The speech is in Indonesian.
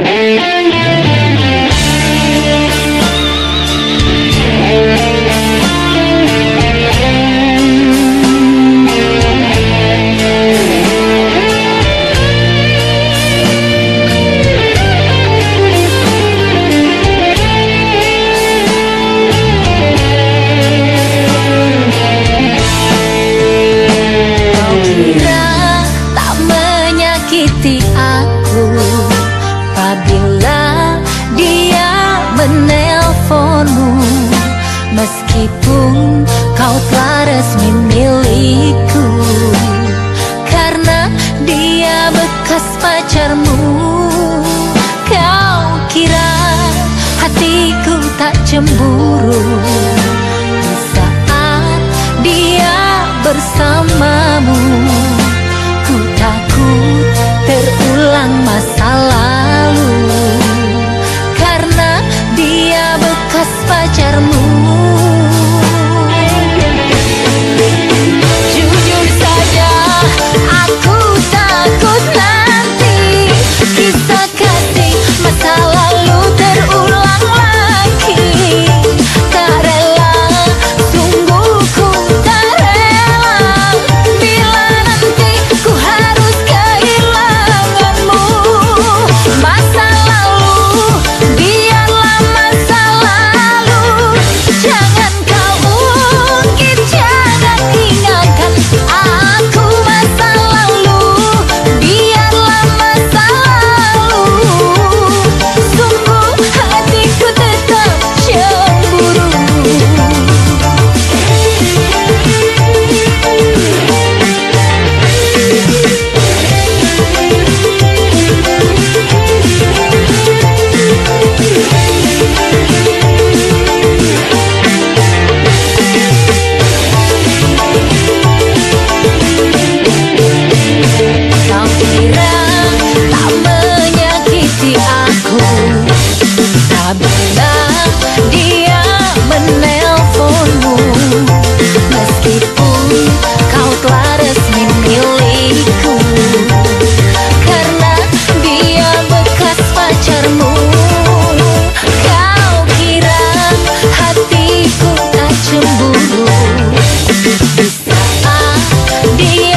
Kau Kau telah resmi milikku Karena dia bekas pacarmu. Kau kira hatiku tak cemburu Di saat dia bersama à, đi